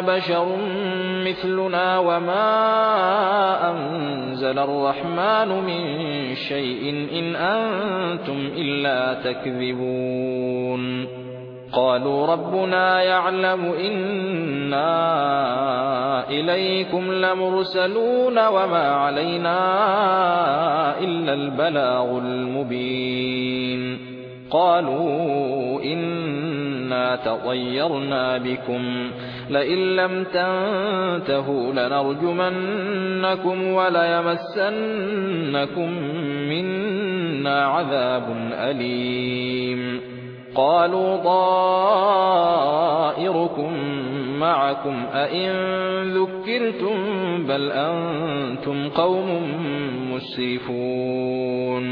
بشر مثلنا وما أنزل الرحمن من شيء إن أنتم إلا تكذبون قالوا ربنا يعلم إنا إليكم لمرسلون وما علينا إلا البلاغ المبين قالوا تطيرنا بكم. لئن لم تنتهوا لنرجمنكم وليمسنكم منا عذاب أليم. قالوا طائركم معكم أئن ذكرتم بل أنتم قوم مسرفون.